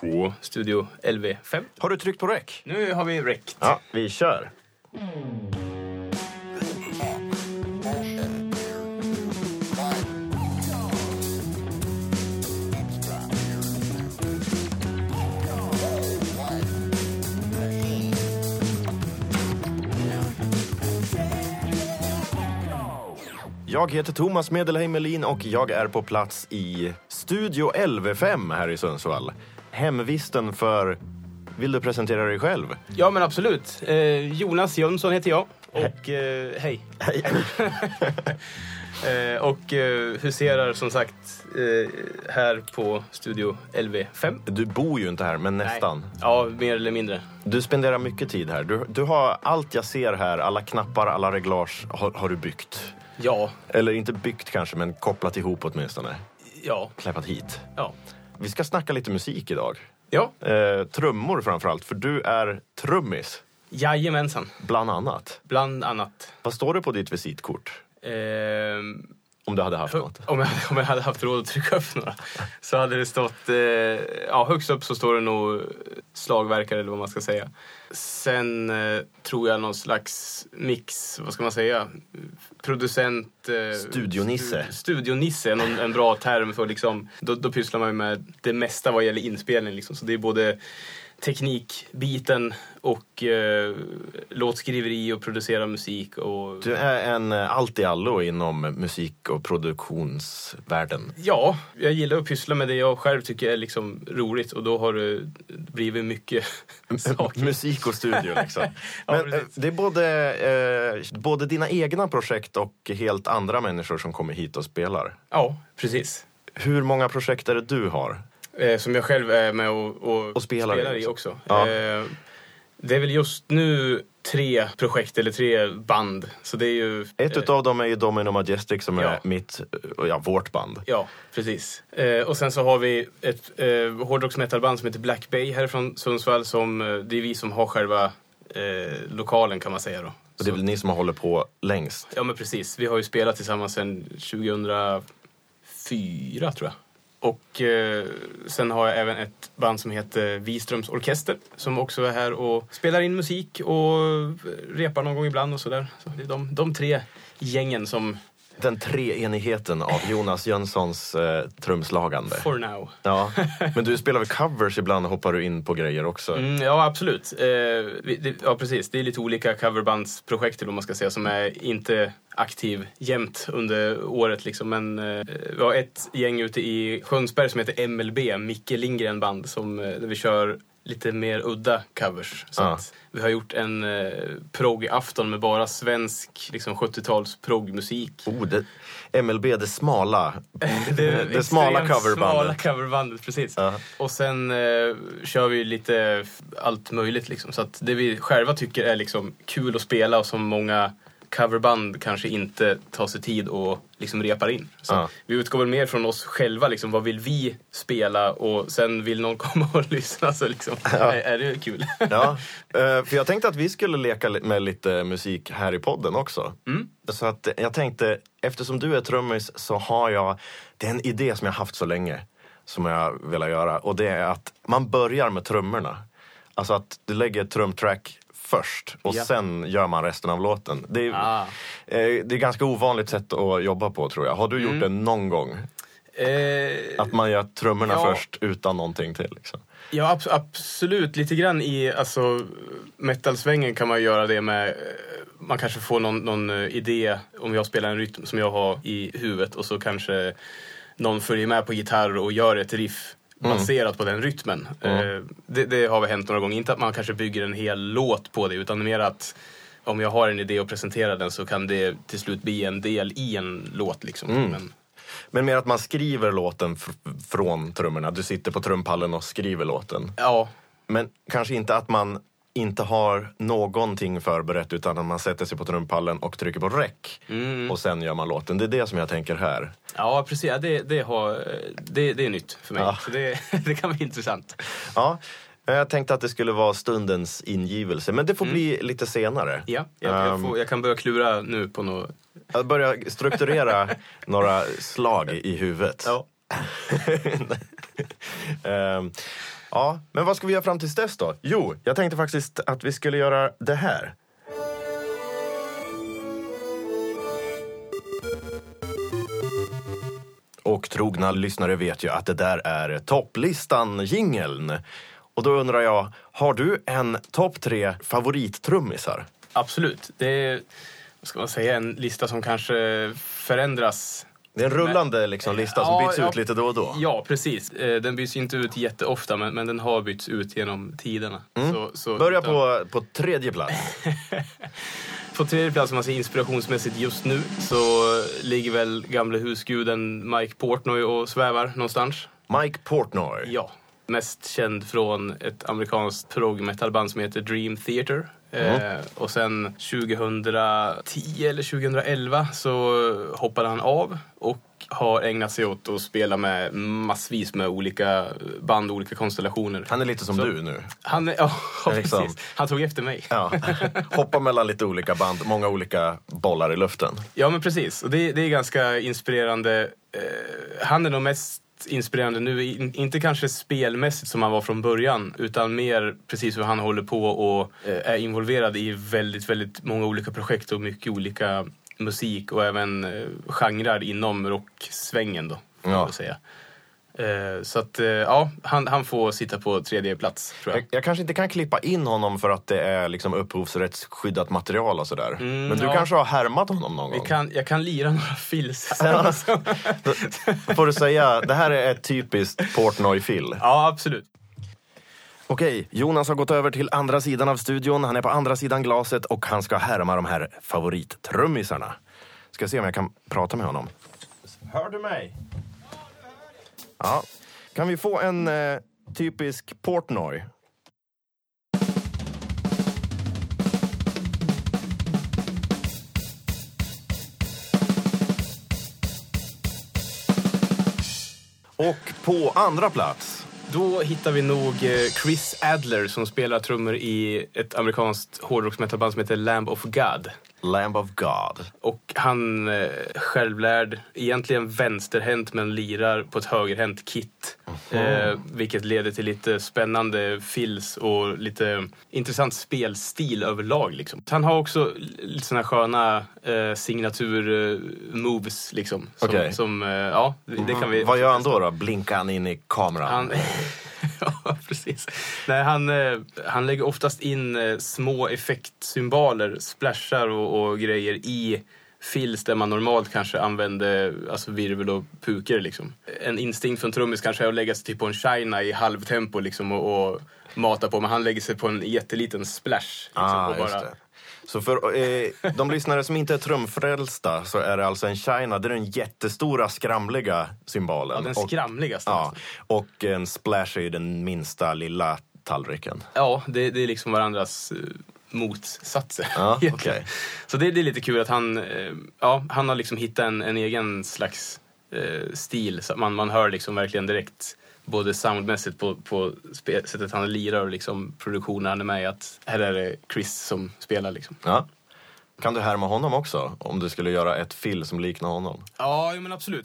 På Studio LV5. Har du tryckt på räck? Nu har vi räckt. Ja, vi kör. Jag heter Thomas Medelheim Melin och jag är på plats i Studio LV5 här i Sundsvall. Hemvisten för... Vill du presentera dig själv? Ja, men absolut. Eh, Jonas Jönsson heter jag. Och eh, hej. Hej. Eh, och eh, huserar som sagt eh, här på Studio LV5. Du bor ju inte här, men nästan. Nej. Ja, mer eller mindre. Du spenderar mycket tid här. Du, du har allt jag ser här, alla knappar, alla reglage har, har du byggt. Ja, Eller inte byggt kanske, men kopplat ihop åtminstone. ja, Kläppat hit. ja. Vi ska snacka lite musik idag. Ja, Eh, trummor framförallt, för du är trummis, jajamensan. bland annat. Bland annat. Vad står det på ditt visitkort? Ehm, Om du hade haft något. Om jag, om jag hade haft råd att trycka upp några så hade det stått, eh, ja högst upp så står det nog slagverkare eller vad man ska säga. Sen eh, tror jag någon slags mix, vad ska man säga, producent... Eh, Studionisse. stu- studionisse är någon, en bra term för liksom, då, då pysslar man ju med det mesta vad gäller inspelning liksom. Så det är både teknikbiten och eh, låtskriveri och producera musik och Du är en eh, allt i allo inom musik och produktionsvärlden. Ja, jag gillar att pyssla med det jag själv tycker är liksom roligt och då har det blivit mycket saker. Musik och studio liksom. Ja, Men eh, precis. det är både, eh, både dina egna projekt och helt andra människor som kommer hit och spelar. Ja, precis. Hur många projekt är det du har? Eh, som jag själv är med och, och, Och spelar i i också. också. Ja. Eh, det är väl just nu tre projekt eller tre band. Så det är ju... Ett eh, utav dem är ju Domino Majestic som är Ja. mitt, eh, ja, vårt band. Ja, precis. Eh, och sen så har vi ett eh, hårdrocks metalband som heter Black Bay härifrån Sundsvall. Som, eh, det är vi som har själva eh, lokalen kan man säga då. Och det är väl ni som har hållit på längst? Ja men precis. Vi har ju spelat tillsammans sedan 2004 tror jag. Och eh, sen har jag även ett band som heter Wiströms Orkester som också är här och spelar in musik och eh, repar någon gång ibland och sådär. Så det är de, de tre gängen som den treenigheten av Jonas Jönssons eh, trumslagande. for now. Ja. Men du spelar väl covers ibland hoppar du in på grejer också? Mm, ja absolut. Eh, det, ja precis. Det är lite olika coverbandsprojekt vad man ska säga som är inte aktiv jämt under året liksom. Men eh, vi har ett gäng ute i Sjönsberg som heter MLB, Micke Lindgren band, som, eh, där vi kör lite mer udda covers. Så Ah. vi har gjort en eh, prog-afton med bara svensk liksom 70-tals progmusik. Oh, det, MLB, det smala. Det, Det smala coverbandet. Smala coverbandet, precis. Ja. Och sen eh, kör vi lite allt möjligt liksom. Så att det vi själva tycker är liksom kul att spela och som många coverband kanske inte tar sig tid och liksom repar in. Så Ja. Vi utgår väl mer från oss själva, liksom, vad vill vi spela och sen vill någon komma och lyssna så liksom, är, är det kul. Ja, eh, för jag tänkte att vi skulle leka med lite musik här i podden också. Mm. Så att jag tänkte, eftersom du är trummis så har jag, det är en idé som jag haft så länge som jag vill göra och det är att man börjar med trummorna. Alltså att du lägger ett trumtrack först och Ja. sen gör man resten av låten. Det är, Ah. eh, det är ganska ovanligt sätt att jobba på tror jag. Har du Mm. gjort det någon gång? Eh, Att man gör trummorna Ja. först utan någonting till? Liksom. Ja, abs- absolut. Lite grann i alltså, metalsvängen kan man göra det med... eh, Man kanske får någon, någon eh, idé om jag spelar en rytm som jag har i huvudet och så kanske någon följer med på gitarr och gör ett riff baserat på den rytmen. Mm. Det, det har väl hänt några gånger. Inte att man kanske bygger en hel låt på det utan mer att om jag har en idé och presenterar den så kan det till slut bli en del i en låt. Liksom. Mm. Men, Men mer att man skriver låten fr- från trummorna. Du sitter på trumpallen och skriver låten. ja, Men kanske inte att man inte har någonting förberett utan att man sätter sig på trumpallen och trycker på räck. Mm. Och sen gör man låten. Det är det som jag tänker här. Ja, precis. Ja, det, det, har, det, det är nytt för mig. Ja. Så det, det kan bli intressant. Ja, jag tänkte att det skulle vara stundens ingivelse. Men det får bli lite senare. Mm. Ja, jag, jag, Ehm, får, jag kan börja klura nu på något. Jag börjar strukturera några slag i huvudet. Ja. Ehm, ja, men vad ska vi göra fram tills dess då? Jo, jag tänkte faktiskt att vi skulle göra det här. Och trogna lyssnare vet ju att det där är topplistan jingeln. Och då undrar jag, har du en topp tre favorittrummisar? Absolut. Det är, vad ska man säga, en lista som kanske förändras det är en rullande liksom, lista som Ja, byts ja. ut lite då och då. Ja, precis. Eh, Den byts inte ut jätteofta, men, men den har bytts ut genom tiderna. Så, så, Mm. Börja utan- på, på tredje plats. På tredje plats, om man säger inspirationsmässigt just nu, så ligger väl gamle husguden Mike Portnoy och svävar någonstans. Mike Portnoy. Ja. Mest känd från ett amerikanskt prog metalband som heter Dream Theater. Eh, och sen 2010 eller 2011 så hoppade han av och har ägnat sig åt att spela med massvis med olika band och olika konstellationer. Han är lite som Så- du nu. Han, är, ja, Liksom. precis. Han tog efter mig. Ja. Hoppa mellan lite olika band, många olika bollar i luften. Ja, men precis. Och det, det är ganska inspirerande. Eh, han är nog mest inspirerande nu, in, inte kanske spelmässigt som han var från början, utan mer precis hur han håller på och eh, är involverad i väldigt, väldigt många olika projekt och mycket olika musik och även eh, genrer inom rocksvängen då, Ja. säga. Eh, så att, eh, ja, han, han får sitta på tredje plats, tror jag. Jag, jag kanske inte kan klippa in honom för att det är liksom upphovsrättsskyddat material och sådär. Mm, Men du ja. kanske har härmat honom någon gång? kan, jag kan lira några fills. Ja. Då får du säga, det här är ett typiskt Portnoy-fill. ja, absolut. Okej, Jonas har gått över till andra sidan av studion. Han är på andra sidan glaset och han ska härma de här favorittrummisarna. Ska se om jag kan prata med honom. Hör du mig? Ja. Kan vi få en eh, typisk Portnoy? Och på andra plats Då hittar vi nog eh, Chris Adler som spelar trummor i ett amerikanskt hårdrocksmetalband som heter Lamb of God. Lamb of God. Och han eh, självlärd, egentligen vänsterhänt men lirar på ett högerhänt kit. Eh, vilket leder till lite spännande fills och lite intressant spelstil överlag. Liksom. Han har också lite såna sköna eh, signatur-moves. Liksom, som, Okej. som, eh, ja, det, det kan vi... Vad gör han då? då? Blinkar han in i kameran? Han, ja, precis. Nej, han, eh, han lägger oftast in eh, små effektsymboler, splashar och, och grejer i fills där man normalt kanske använder alltså virvel och puker. Liksom. En instinkt från trummis kanske är att lägga sig typ på en shina i halvtempo liksom, och, och mata på, men han lägger sig på en jätteliten splash. Liksom, Ah, och bara. Så för eh, de lyssnare som inte är trumfrälsta så är det alltså en China, det är den jättestora skramliga symbolen. ja, den och, skramligaste. ja, alltså. och en splash är ju den minsta lilla tallriken. Ja, det, det är liksom varandras eh, motsatser. Ja, okej. Så det, det är lite kul att han, eh, ja, han har liksom hittat en, en egen slags eh, stil. Så man, man hör liksom verkligen direkt både soundmässigt på, på sättet han lirar och liksom produktionen han är med i att här är det Chris som spelar liksom. Ja. Kan du härma honom också? Om du skulle göra ett fill som liknar honom? Ja, men absolut.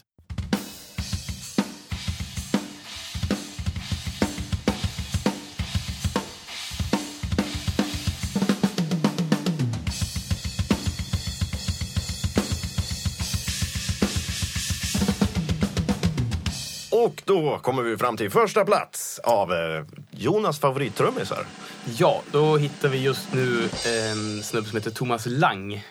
Och då kommer vi fram till första plats av eh, Jonas favorittrummisar. Ja, då hittar vi just nu en snubbe som heter Thomas Lang.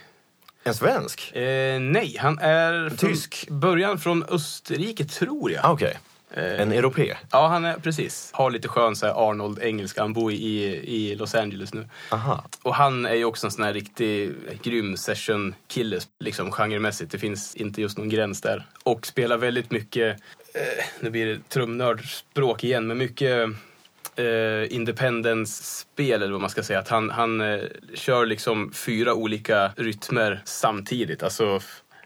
En svensk? Eh, nej, han är Tysk? början från Österrike, tror jag. Ah, Okej. En europé? Ja, han är precis. Har lite skön så Arnold-engelska. Han bor i, i Los Angeles nu. Aha. Och han är ju också en sån här riktig grym session-kille, liksom genremässigt. Det finns inte just någon gräns där. Och spelar väldigt mycket, eh, nu blir det trumnördspråk igen, men mycket eh, independence-spel eller vad man ska säga. Att han, han eh, kör liksom fyra olika rytmer samtidigt. Alltså,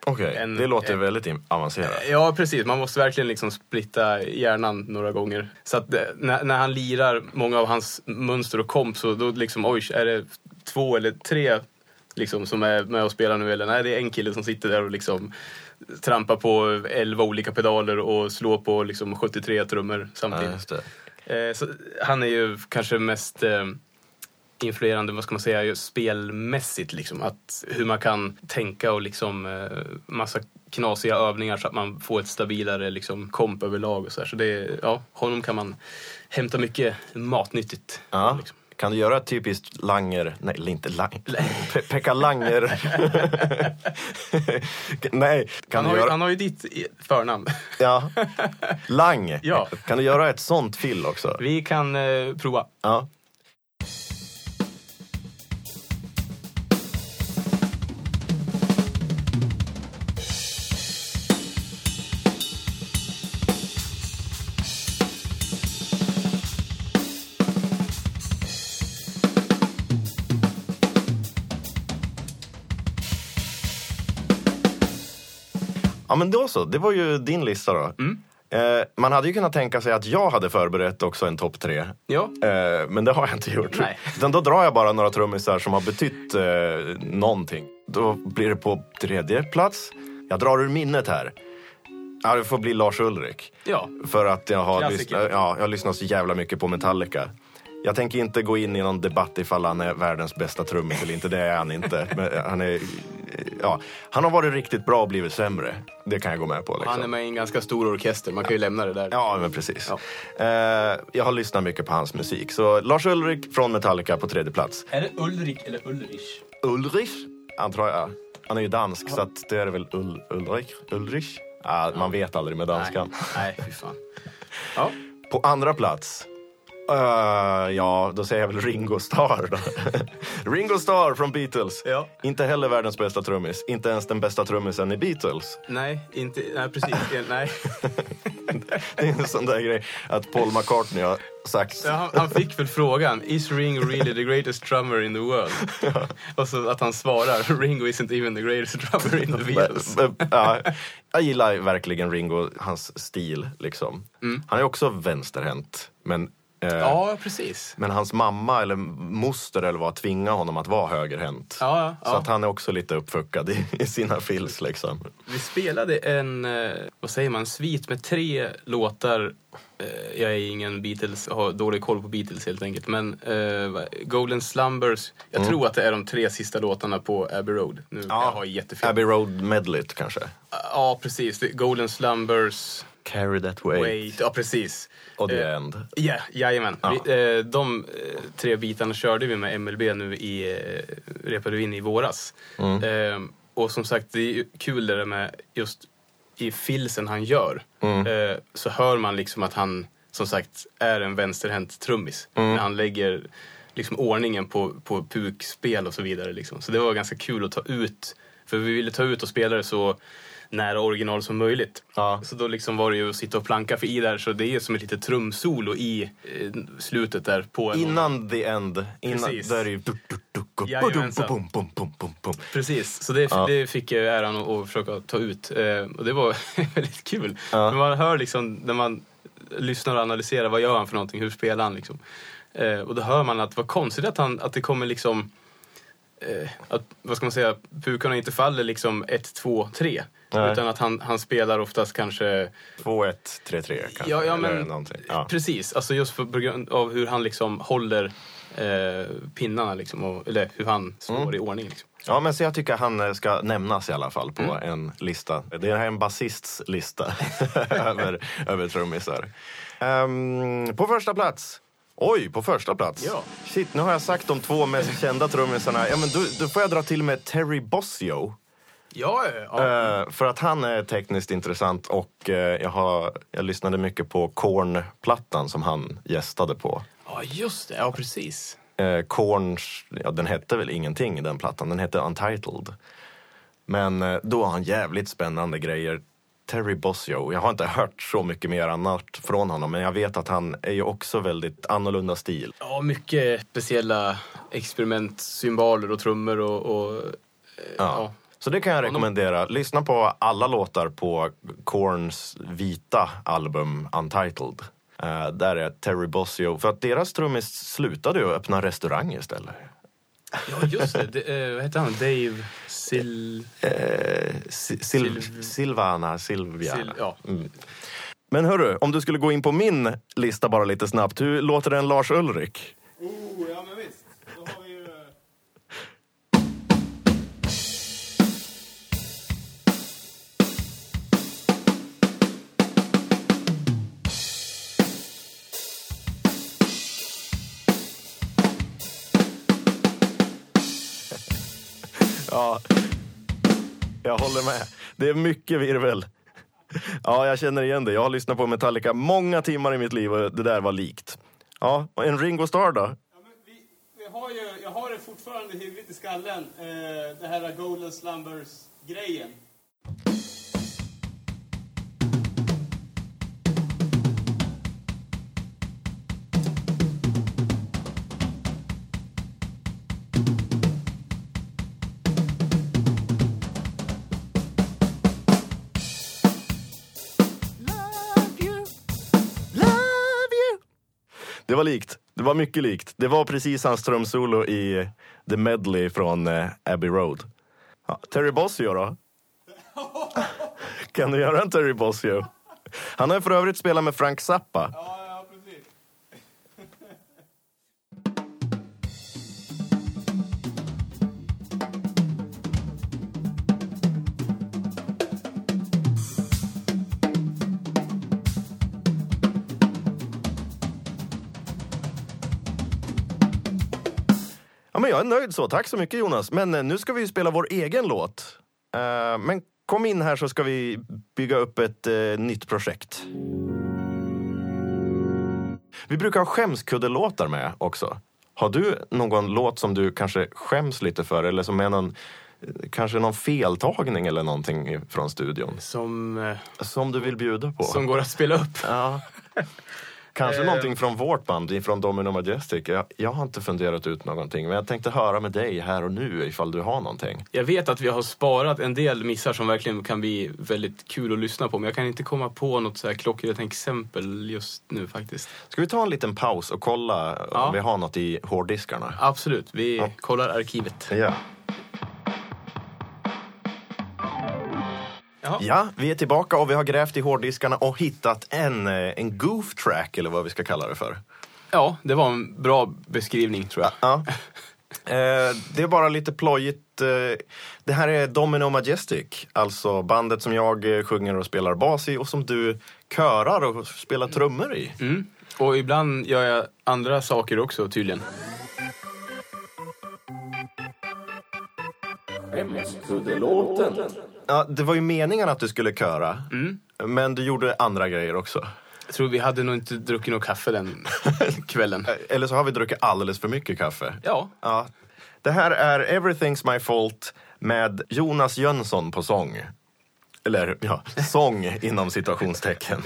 Okej, En- det låter en- väldigt avancerat. Ja, precis. Man måste verkligen liksom splitta hjärnan några gånger. Så att eh, när, när han lirar många av hans mönster och komp så då liksom, oj, är det två eller tre liksom, som är med och spelar nu? Eller nej, det är en kille som sitter där och liksom trampa på 11 olika pedaler och slå på liksom 73 trummor Ja, samtidigt. det. Eh, han är ju kanske mest eh, influerande, vad ska man säga, spelmässigt. Liksom. Att, hur man kan tänka och liksom eh, massa knasiga övningar så att man får ett stabilare liksom, komp överlag. Och så här. så det, ja, honom kan man hämta mycket matnyttigt. Ja. Liksom. Kan du göra ett typiskt Langer, nej inte Langer, Pe Pekka Langer. nej, kan Han du har, ju, göra, han har ju ditt förnamn. ja. Lang. Ja. Kan du göra ett sånt fill också? Vi kan eh, prova. Ja. Men då så, det var ju din lista då. Eh, man hade ju kunnat tänka sig att jag hade förberett också en topp tre. Ja, Eh, men det har jag inte gjort. Nej. Utan då drar jag bara några trummisar som har betytt eh, någonting. Då blir det på tredje plats. Jag drar ur minnet här. Ja, det får bli Lars Ulrik. ja. För att jag har, lyssnat, ja, jag har lyssnat så jävla mycket på Metallica. Jag tänker inte gå in i någon debatt ifall han är världens bästa trummis eller inte. Det är han inte. Men han, är, ja, han har varit riktigt bra och blivit sämre. Det kan jag gå med på. Liksom. Han är med i en ganska stor orkester, man kan ju lämna det där. Ja, men precis. Eh, jag har lyssnat mycket på hans musik. Så Lars Ulrik från Metallica på tredje plats. Är det Ulrik eller Ulrich? Ulrich, antar jag. Han är ju dansk, så att det är väl Ul Ulrich? Ulrich? Ah, man vet aldrig med danskan. Nej, nej fy fan. Ja. På andra plats. Eh, ja, då säger jag väl Ringo Starr. Ringo Starr från Beatles. Ja. Inte heller världens bästa trummis. Inte ens den bästa trummisen i Beatles. Nej, inte, nej precis. Nej. Det är en sån där grej att Paul McCartney har sagt. Så han, han fick väl frågan, is Ringo really the greatest drummer in the world? Och så att han svarar, Ringo isn't even the greatest drummer in the Beatles. Ja, jag gillar verkligen Ringo, hans stil. Liksom. Han är också vänsterhänt. Men, Ja, precis. men hans mamma eller moster eller vad tvingade honom att vara högerhänt. Ja, ja, Så ja. att han är också lite uppfuckad i, i sina fills. Liksom. Vi spelade en, eh, vad säger man, svit med tre låtar. Eh, Jag är ingen Beatles, har dålig koll på Beatles helt enkelt. Men eh, vad- Golden Slumbers, jag tror att det är de tre sista låtarna på Abbey Road. Nu jag har jättefel. Abbey Road Medley kanske. Ja, precis. Golden Slumbers, Carry That Way. Wait, ja precis. Och The Eh, End. Ja, jajamän. Ja. Vi, eh, de eh, tre bitarna körde vi med MLB nu i, eh, repade vi in i våras. Mm. Eh, och som sagt, det är kul det där med just i filsen han gör. Mm. Eh, så hör man liksom att han, som sagt, är en vänsterhänt trummis. Mm. När han lägger liksom ordningen på, på pukspel och så vidare. Liksom. Så det var ganska kul att ta ut, för vi ville ta ut och spela det så nära original som möjligt. Ja. Så då liksom var det ju att sitta och planka för i där, så det är som ett litet trumsolo i eh, slutet där på en Innan The End, innan, Precis. där är ju... Precis, så det, Ja. det fick jag äran att, att försöka ta ut. Eh, och det var väldigt kul. Ja. Man hör liksom, när man lyssnar och analyserar, vad gör han för någonting, hur spelar han liksom? Eh, och då hör man att vad konstigt att, han, att det kommer liksom, att, vad ska man säga, pukarna inte faller liksom 1, 2, 3. Nej. Utan att han, han spelar oftast kanske 2-1, 3-3 kanske. Ja, ja, men-. Ja. Precis, alltså just för, på grund av hur han liksom håller eh, pinnarna liksom, och, eller hur han slår Mm. i ordning. Liksom. Ja, men så jag tycker han eh, ska nämnas i alla fall på Mm. en lista. Det här är en basists lista över, över trummisar. Ehm, på första plats. Oj, på första plats. Ja. Shit, nu har jag sagt de två mest kända trummisarna. Ja, men då, då får jag dra till med Terry Bossio. Ja, ja. Eh, för att han är tekniskt intressant och eh, jag, har, jag lyssnade mycket på Korn-plattan som han gästade på. ja, just det. Ja, precis. Eh, Korns, ja den hette väl ingenting den plattan, den hette Untitled. Men eh, då har han jävligt spännande grejer. Terry Bossio, jag har inte hört så mycket mer annat från honom men jag vet att han är ju också väldigt annorlunda stil. Ja, mycket speciella experiment, symboler och trummor och... och eh, ja. Så det kan jag rekommendera. Lyssna på alla låtar på Korns vita album Untitled. Eh, där är Terry Bossio, för att deras trummis slutade ju öppna restaurang istället. Ja, just det. det eh, vad heter han? Dave Sil... Si- Sil- Silv- Silvana, Silvia. Sil ja. Mm. Men hörru, om du skulle gå in på min lista bara lite snabbt. Hur låter den Lars Ulrik? Oh, ja men Ja, jag håller med. Det är mycket virvel. Ja, jag känner igen det. Jag har lyssnat på Metallica många timmar i mitt liv och det där var likt. Ja, och en Ringo Starr då? Ja, men vi, vi har ju, jag har det fortfarande hyggligt i skallen, eh, det här Golden Slumbers-grejen. Det var likt. Det var mycket likt. Det var precis hans trumsolo i The Medley från eh, Abbey Road. Ja, Terry Bossio då? Kan du göra en Terry Bossio? Han har för övrigt spelat med Frank Zappa. Men jag är nöjd så. Tack så mycket Jonas. Men eh, nu ska vi ju spela vår egen låt. Eh, men kom in här så ska vi bygga upp ett eh, nytt projekt. Vi brukar ha skämskuddelåtar med också. Har du någon låt som du kanske skäms lite för eller som är någon, kanske någon feltagning eller någonting från studion? Som, Som du vill bjuda på? som går att spela upp. Ja. Kanske Eh. någonting från vårt band, från Domino Majestic. Jag, jag har inte funderat ut någonting, men jag tänkte höra med dig här och nu ifall du har någonting. Jag vet att vi har sparat en del missar som verkligen kan bli väldigt kul att lyssna på, men jag kan inte komma på något så här klockrent exempel just nu faktiskt. Ska vi ta en liten paus och kolla Ja. om vi har något i hårddiskarna? Absolut, vi Ja. kollar arkivet. Ja. Jaha. ja, vi är tillbaka och vi har grävt i hårddiskarna och hittat en, eh, en goof track, eller vad vi ska kalla det för. Ja, det var en bra beskrivning tror jag. Ja. Eh, det är bara lite plojigt. Eh, det här är Domino Majestic, alltså bandet som jag eh, sjunger och spelar bas i och som du körar och spelar trummor i. Mm. Och ibland gör jag andra saker också tydligen. Ja, det var ju meningen att du skulle köra, Mm. men du gjorde andra grejer också. Jag tror vi hade nog inte druckit någon kaffe den kvällen. Eller så har vi druckit alldeles för mycket kaffe. Ja, Ja. Det här är Everything's My Fault med Jonas Jönsson på sång. Eller ja, sång inom situationstecken.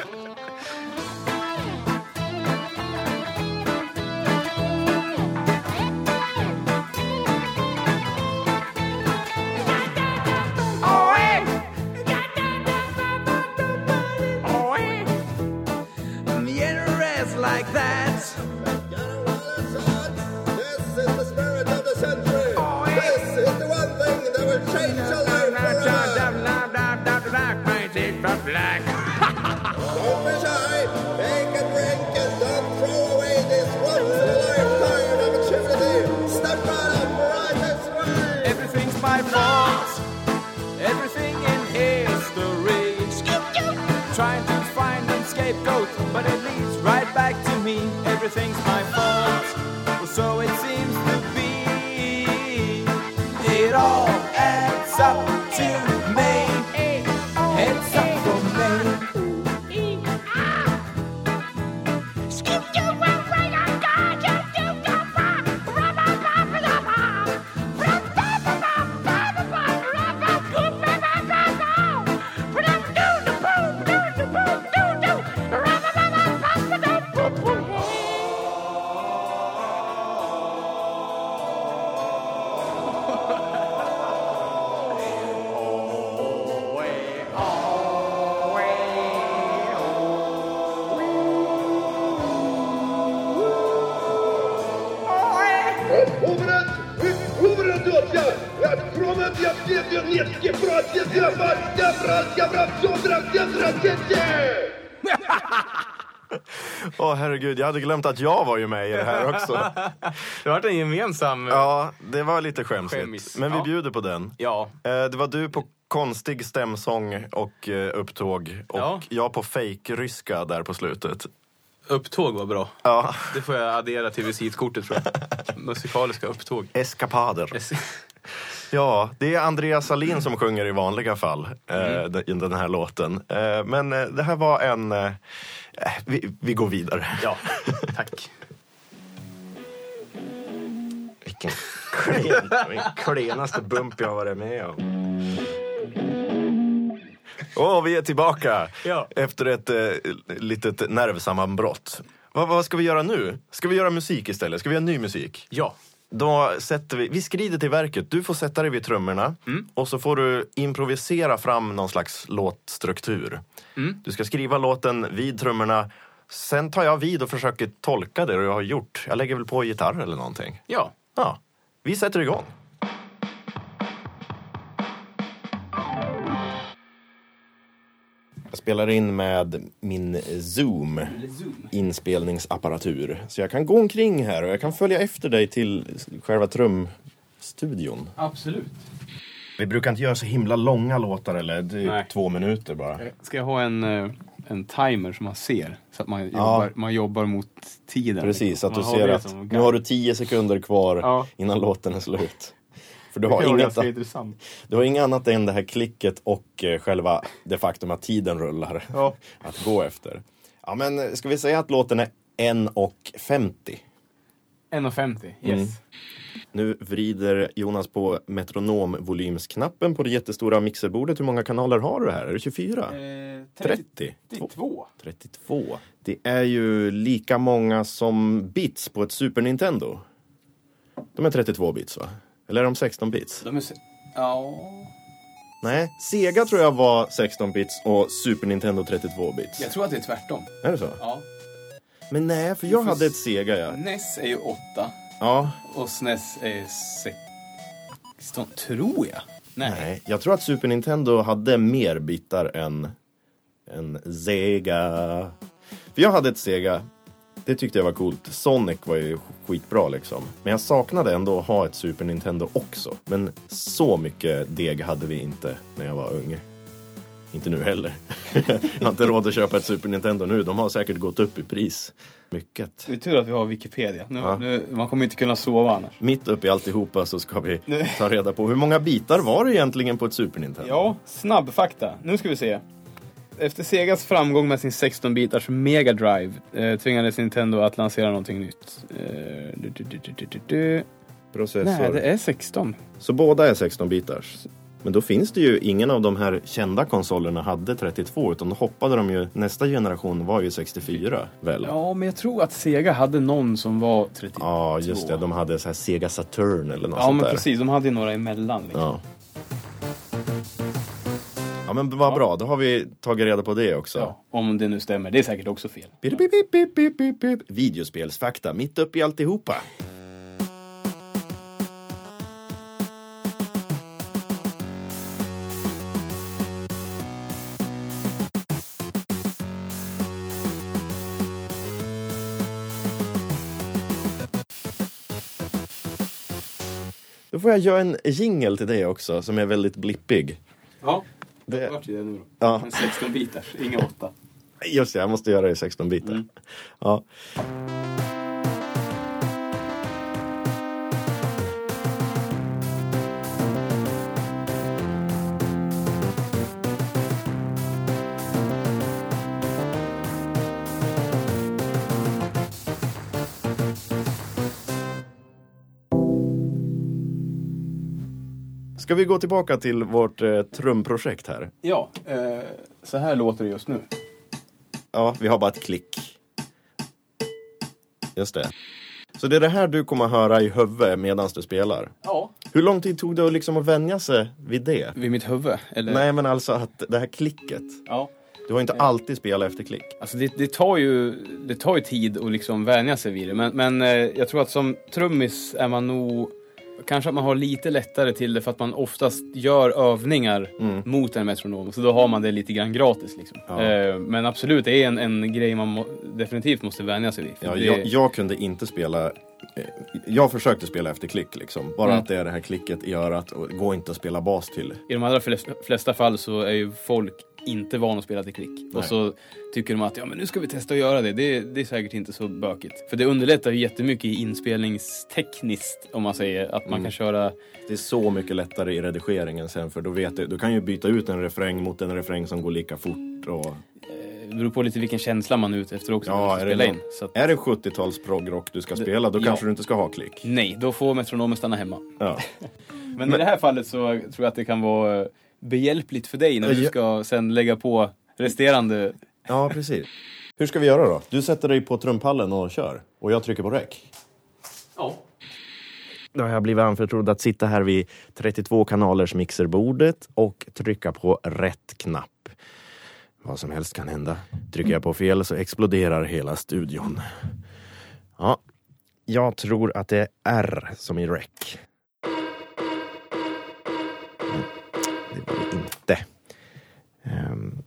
Herregud, jag hade glömt att jag var ju med i det här också. Det varit en gemensam... Ja, det var lite skämsigt. Skämmis. Men vi Ja. bjuder på den. Ja. Eh, Det var du på konstig stämsång och eh, upptåg och Ja. jag på fake-ryska där på slutet. Upptåg var bra. Ja, Det får jag addera till visitkortet tror jag. Musikaliska upptåg. eskapader. Ja, det är Andreas Salin som sjunger i vanliga fall eh, Mm. den, den här låten. Eh, men eh, det här var en... Eh, vi, vi går vidare. Ja, tack. Vilken klen, klenaste bump jag har varit med om. Och vi är tillbaka Ja. efter ett eh, litet nervsammanbrott. Vad, vad ska vi göra nu? Ska vi göra musik istället? Ska vi göra ny musik? Ja. Då sätter vi, vi skrider till verket. Du får sätta dig vid trummorna och så får du improvisera fram någon slags låtstruktur. Du ska skriva låten vid trummorna. Sen tar jag vid och försöker tolka det du har gjort. Jag lägger väl på gitarr eller någonting. Ja. Ja, vi sätter igång. Jag spelar in med min Zoom inspelningsapparatur. Så jag kan gå omkring här och jag kan följa efter dig till själva trumstudion. Absolut. Vi brukar inte göra så himla långa låtar eller det är Nej. två minuter bara. Ska jag ha en, eh, en timer som man ser? Så att man, Ja. jobbar, man jobbar mot tiden. Precis, liksom. att du Man har ser att nu har du tio sekunder kvar Ja. innan låten är slut. För du Det har, vara inget, intressant. du har inget annat än det här klicket och eh, själva det faktum att tiden rullar Ja. att gå efter. Ja men eh, ska vi säga att låten är 1.50? 1,50. Yes. Mm. Nu vrider Jonas på metronomvolymsknappen på det jättestora mixerbordet. Hur många kanaler har du här? Är det 24? Eh, 30? 32. 32. Det är ju lika många som bits på ett Super Nintendo. De är 32 bits va? Eller är de 16 bits? De är... se- Ja... Nej, Sega tror jag var 16 bits och Super Nintendo 32 bits. Jag tror att det är tvärtom. Är det så? Ja. Men nej, för jag hade ett Sega ja. NES är ju 8 Ja, och SNES är 16, tror jag. Nej. nej. Jag tror att Super Nintendo hade mer bitar än, än Sega. För jag hade ett Sega. Det tyckte jag var coolt. Sonic var ju skitbra liksom. Men jag saknade ändå att ha ett Super Nintendo också. Men så mycket deg hade vi inte när jag var ung. Inte nu heller. jag har inte råd att köpa ett Super Nintendo nu. De har säkert gått upp i pris. Mycket. Det är tur att vi har Wikipedia. Nu, Ja. nu, man kommer inte kunna sova annars. Mitt uppe i alltihopa så ska vi ta reda på hur många bitar var det egentligen på ett Super Nintendo? Ja, snabb fakta. Nu ska vi se. Efter Segas framgång med sin 16-bitars Mega Drive eh, tvingades Nintendo att lansera någonting nytt. Eh, du, du, du. Processor. Nej, det är 16. Så båda är 16 bitars. Men då finns det ju, ingen av de här kända konsolerna hade 32 utan då hoppade de ju, nästa generation var ju 64 väl? Ja, men jag tror att Sega hade någon som var 32. Ja, just det. De hade så här Sega Saturn eller något Ja, sånt men där. precis. De hade ju några emellan. Liksom. Ja. Men vad bra. Då har vi tagit reda på det också. Ja, om det nu stämmer. Det är säkert också fel. Bip, bip, bip, bip, bip. Videospelsfakta, mitt uppe i alltihopa. Då får jag göra en jingle till dig också som är väldigt blippig. Ja, Det- ju det nu då. Ja. En 16-bitars, inga 8. Just det, jag måste göra det i 16 bitar. Mm. Ja. Ska vi gå tillbaka till vårt eh, trumprojekt här? Ja, eh, så här låter det just nu. Ja, vi har bara ett klick. Just det. Så det är det här du kommer höra i huvudet medan du spelar? Ja. Hur lång tid tog det att liksom att vänja sig vid det? Vid mitt huvud? Eller? Nej, men alltså att det här klicket. Ja. Du har inte alltid spelat efter klick. Alltså det, det, tar ju, det tar ju tid att liksom vänja sig vid det. Men, men eh, jag tror att som trummis är man nog kanske att man har lite lättare till det för att man oftast gör övningar Mm. mot en metronom. Så då har man det lite grann gratis. Liksom. Ja. Eh, men absolut, det är en, en grej man må, definitivt måste vänja sig vid. Ja, det, jag, jag kunde inte spela eh, jag försökte spela efter klick liksom. Bara Mm. att det är det här klicket i örat och går inte att spela bas till. I de allra flesta, flesta fall så är ju folk inte vana att spela till klick. Nej. Och så tycker de att ja, men nu ska vi testa att göra det. det. Det är säkert inte så bökigt. För det underlättar ju jättemycket inspelningstekniskt om man säger att man Mm. kan köra Det är så mycket lättare i redigeringen sen för då vet du, du kan ju byta ut en refräng mot en refräng som går lika fort. Och, eh, Det beror på lite vilken känsla man är ute efter också. Ja, är det in. Så att, är det 70-tals progrock du ska spela då ja. kanske du inte ska ha klick. nej, då får metronomen stanna hemma. Ja. Men, i det här fallet så tror jag att det kan vara behjälpligt för dig när du ska sen lägga på resterande. ja, precis. Hur ska vi göra då? Du sätter dig på trumpallen och kör och jag trycker på räck. Ja. Då har jag blivit anförtrodd att sitta här vid 32 kanalers mixerbordet och trycka på rätt knapp. Vad som helst kan hända. Trycker jag på fel så exploderar hela studion. Ja, jag tror att det är R som i rec. Det var det inte. Um,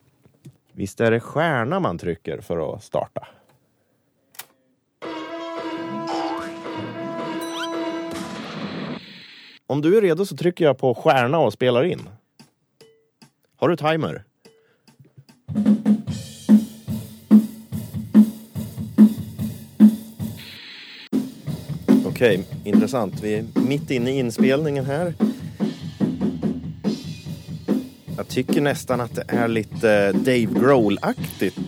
visst är det stjärna man trycker för att starta? Om du är redo så trycker jag på stjärna och spelar in. Har du timer? Okej, intressant. Vi är mitt inne i inspelningen här. Jag tycker nästan att det är lite Dave Grohl-aktigt.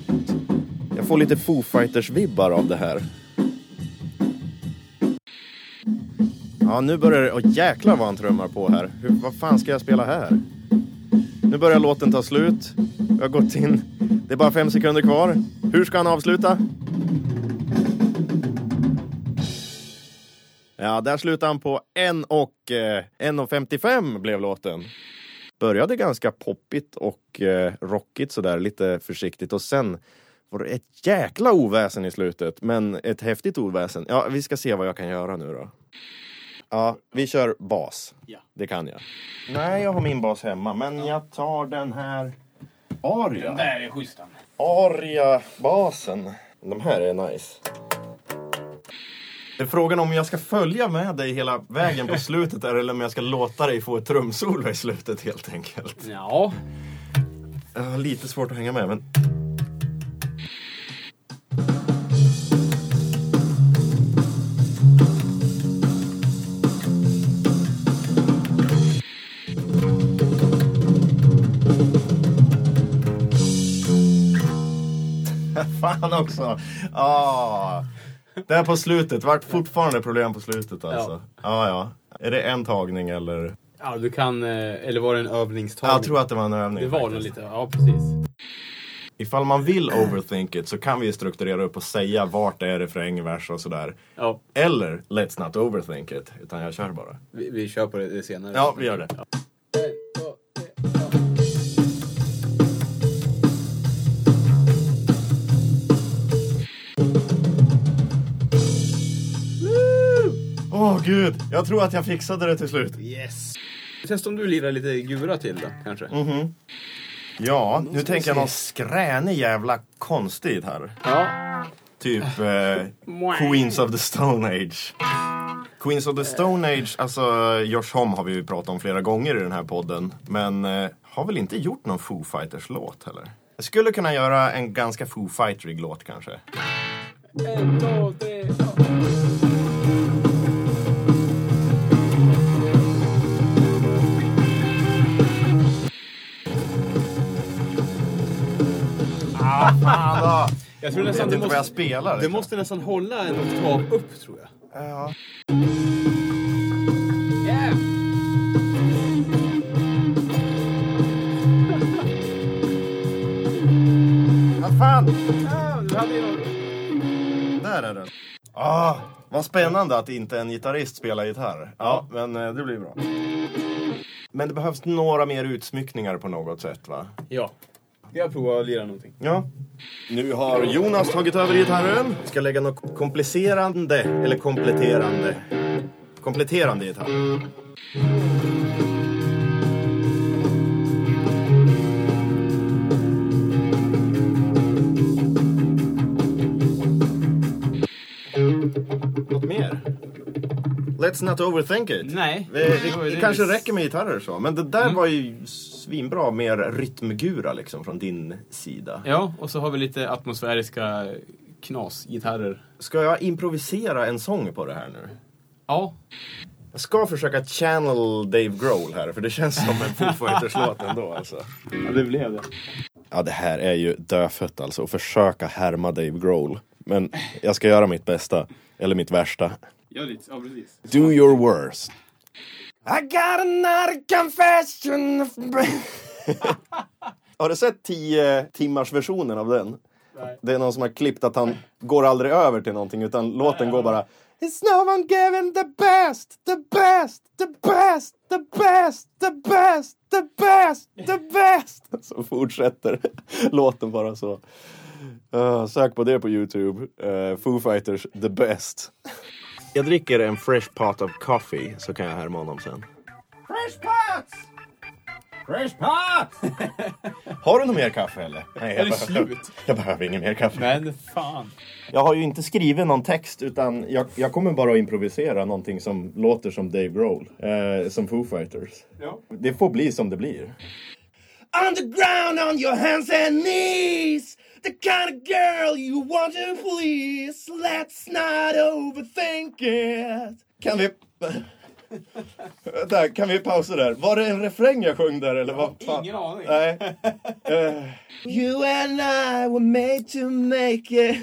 Jag får lite Foo Fighters-vibbar av det här. Ja, nu börjar det... Åh jäklar vad han trummar på här. Hur, vad fan ska jag spela här? Nu börjar låten ta slut. Jag har gått in. Det är bara fem sekunder kvar. Hur ska han avsluta? Ja, där slutade han på en och... Eh, 1.55 blev låten. Började ganska poppigt och eh, rockigt sådär, lite försiktigt. Och sen var det ett jäkla oväsen i slutet. Men ett häftigt oväsen. Ja, vi ska se vad jag kan göra nu då. Ja, vi kör bas. Ja. Det kan jag. Nej, jag har min bas hemma, men jag tar den här Aria. Där är schysst. Aria-basen. De här är nice. Det är frågan om jag ska följa med dig hela vägen på slutet eller om jag ska låta dig få ett trumsolo i slutet helt enkelt. Ja, Jag har lite svårt att hänga med, men... Fan också! Ah. Där på slutet, vart fortfarande problem på slutet alltså. Ja, ja. Är det en tagning eller? ja du kan, eh, eller var det en övningstagning? Jag tror att det var en övning. Det var nog faktiskt. lite, ja precis. Ifall man vill overthink it så kan vi strukturera upp och säga vart det är refräng, vers och sådär. Ja, Eller let's not overthink it, utan jag kör bara. vi, vi kör på det, senare. Ja, vi gör det. Åh gud, jag tror att jag fixade det till slut. Yes! Testa om du lirar lite gura till då, kanske? Mm. Ja, nu tänker jag någon skränig jävla konstigt här. Ja. Typ eh, Queens of the Stone Age. Queens of the Stone Age, alltså Josh Homme har vi ju pratat om flera gånger i den här podden. Men eh, har väl inte gjort någon Foo Fighters-låt heller? Jag skulle kunna göra en ganska Foo Fighterig låt kanske. En, två, tre, Fan då! Jag tror nästan vet inte vad jag måste, spelar. du liksom. måste nästan hålla en oktav upp, tror jag. Ja. Yeah. Vad fan! Du hade ju någon... Där är den. Ah, vad spännande att inte en gitarrist spelar gitarr. Ja, men eh, det blir bra. Men det behövs några mer utsmyckningar på något sätt va? Ja. Jag provar att lira någonting. Ja. Nu har Jonas tagit över gitarren. Ska lägga något komplicerande, eller kompletterande, Kompletterande gitarr. Något mer? Let's not overthink it. Nej. Vi, Det vi, det det kanske vi- räcker med gitarrer så. Men det där var ju svinbra, mer rytmgura liksom från din sida. Ja, och så har vi lite atmosfäriska knasgitarrer. Ska jag improvisera en sång på det här nu? Ja, Jag ska försöka channel Dave Grohl här, för det känns som en Foo Fighters-låt ändå alltså. ja det blev det. Ja, det här är ju dödfött alltså, att försöka härma Dave Grohl. Men jag ska göra mitt bästa, eller mitt värsta. Ja precis. Do your worst. I got another confession of... Har du sett 10 timmars versionen av den? Nej. Det är någon som har klippt att han går aldrig över till någonting utan låten går bara It's no one giving the best, the best, the best, the best, the best, the best, the best. Så fortsätter låten bara så. Uh, sök på det på Youtube. Uh, Foo Fighters, the best. Jag dricker en fresh pot of coffee så kan jag härma honom sen. Fresh pots! Fresh pot! Har du något mer kaffe eller? Nej, Är det jag, behöver, slut? jag behöver ingen mer kaffe. Men fan. Jag har ju inte skrivit någon text utan jag, jag kommer bara att improvisera någonting som låter som Dave Grohl. Eh, som Foo Fighters. Ja. Det får bli som det blir. On the ground on your hands and knees The kind of girl you want to please Let's not overthink it Kan vi... Där, kan vi pausa där? Var det en refräng jag sjöng där eller vad fan? Ingen aning. Nej. Eh, you and I were made to make it.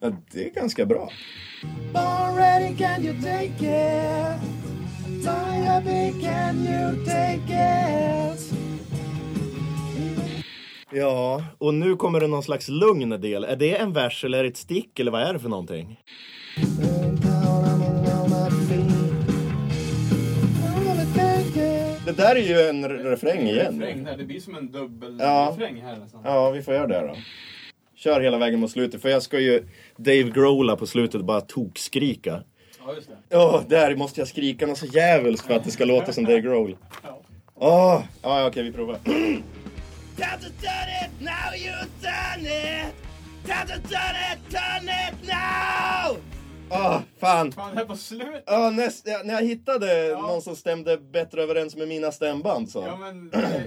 ja, det är ganska bra. Already can you take it? Diaby can you take it? Ja, och nu kommer det någon slags lugn del. Är det en vers eller är det ett stick eller vad är det för någonting? Det där är ju en re- refräng igen. Refräng där, det blir som en dubbel Ja. refräng här nästan. Ja, vi får göra det då. Kör hela vägen mot slutet, för jag ska ju Dave Grohla på slutet bara tokskrika. Ja, just det. Ja, där måste jag skrika något så djävulskt för att det ska låta som Dave Grohl. Ja. Åh! Ja, okej, vi provar. Time to turn it, now you done it! Time to turn it, turn it now! Åh, fan! Fan, det här på slut. Ja, näst, ja, när jag hittade någon som stämde bättre överens med mina stämband så. Ja, men eh,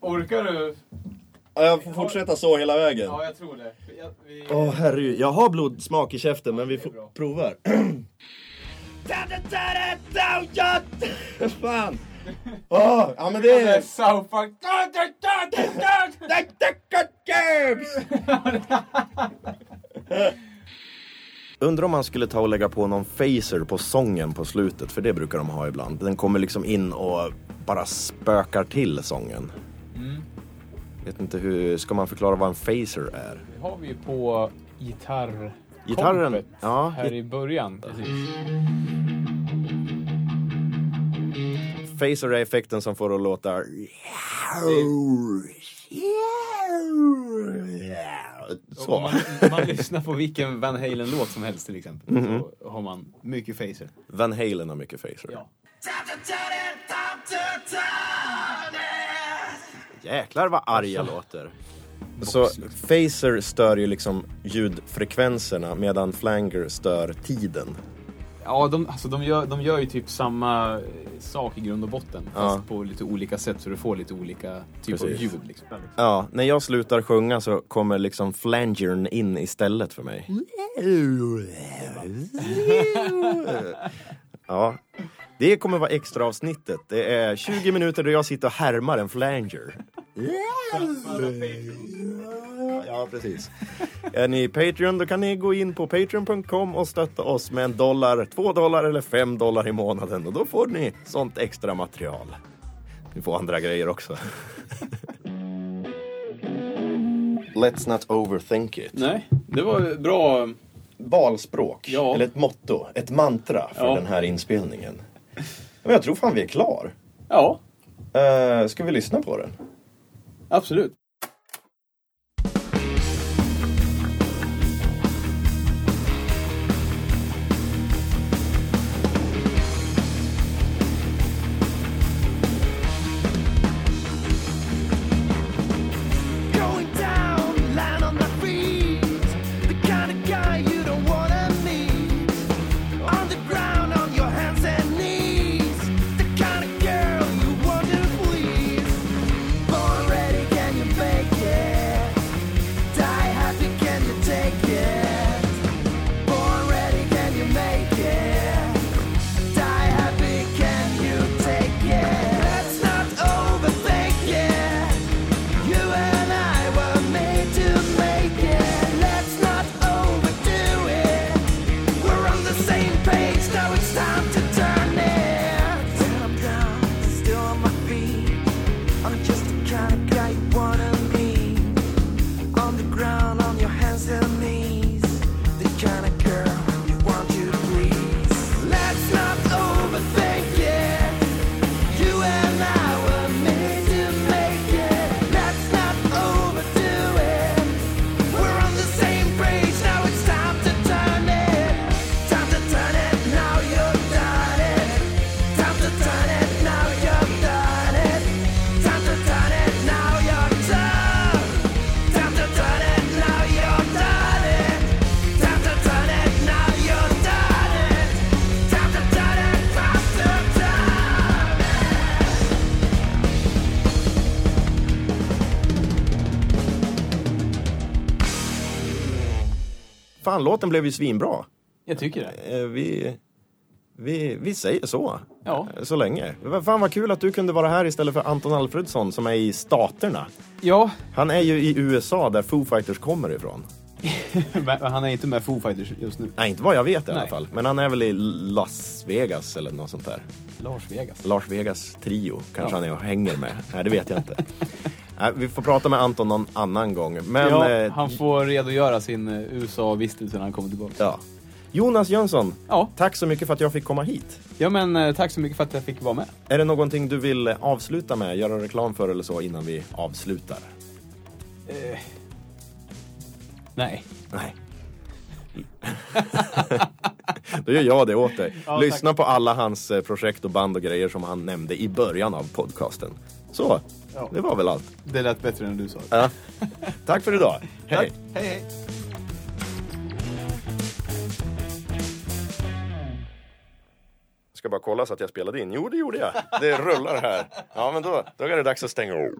orkar du? Ja, jag får fortsätta så hela vägen. Ja, jag tror det. Jag, vi... Åh herregud, jag har blodsmak i käften men vi provar. Fan! Åh, ja men det är. South Park. Undrar om man skulle ta och lägga på någon phaser på sången på slutet, för det brukar de ha ibland. Den kommer liksom in och bara spökar till sången. Vet inte hur, ska man förklara vad en phaser är? Det har vi ju på gitarr... Gitarren, ja, Här i början. Precis. Phaser är effekten som får det att låta... Så. Om man, om man lyssnar på vilken Van Halen-låt som helst till exempel så har man mycket phaser. Van Halen har mycket phaser. Ja. Jäklar vad arga låter. Så phaser stör ju liksom ljudfrekvenserna medan flanger stör tiden. Ja, de, alltså, de, gör, de gör ju typ samma eh, sak i grund och botten. Fast Ja. på lite olika sätt så du får lite olika typ av ljud. Liksom. Ja, när jag slutar sjunga så kommer liksom flangern in istället för mig. Ja, det kommer vara extra avsnittet. Det är 20 minuter där jag sitter och härmar en flanger. Ja, precis. Är ni Patreon då kan ni gå in på patreon.com och stötta oss med en dollar, två dollar eller fem dollar i månaden och då får ni sånt extra material. Ni får andra grejer också. Let's not overthink it. Nej, det var bra. Valspråk, Ja. eller ett motto, ett mantra för Ja. den här inspelningen. Men jag tror fan vi är klar. Ja, Uh, ska vi lyssna på den? absolut. Fan, låten blev ju svinbra. Jag tycker det. Eh, Vi, vi, vi säger så. Ja. Eh, Så länge. Fan vad kul att du kunde vara här istället för Anton Alfredsson som är i Staterna. Ja, Han är ju i USA där Foo Fighters kommer ifrån. han är inte med Foo Fighters just nu. Nej, inte vad jag vet i alla Nej. fall. Men han är väl i Las Vegas eller något sånt där. Lars Vegas. Lars Vegas trio kanske Ja. han är och hänger med. Nej, det vet jag inte. Nej, vi får prata med Anton någon annan gång. Men, ja, eh, han får redogöra sin eh, USA-vistelse när han kommer tillbaka. ja. Jonas Jönsson, Ja. tack så mycket för att jag fick komma hit. Ja, men eh, tack så mycket för att jag fick vara med. Är det någonting du vill avsluta med, göra reklam för eller så innan vi avslutar? Eh, nej. Nej. Då gör jag det åt dig. Ja, Lyssna på alla hans eh, projekt och band och grejer som han nämnde i början av podcasten. Så, Ja. det var väl allt. Det lät bättre än du sa. Ja. Tack för idag. Hej. Hej, hej. Ska bara kolla så att jag spelade in. Jo, det gjorde jag. Det rullar här. Ja, men då, då är det dags att stänga av.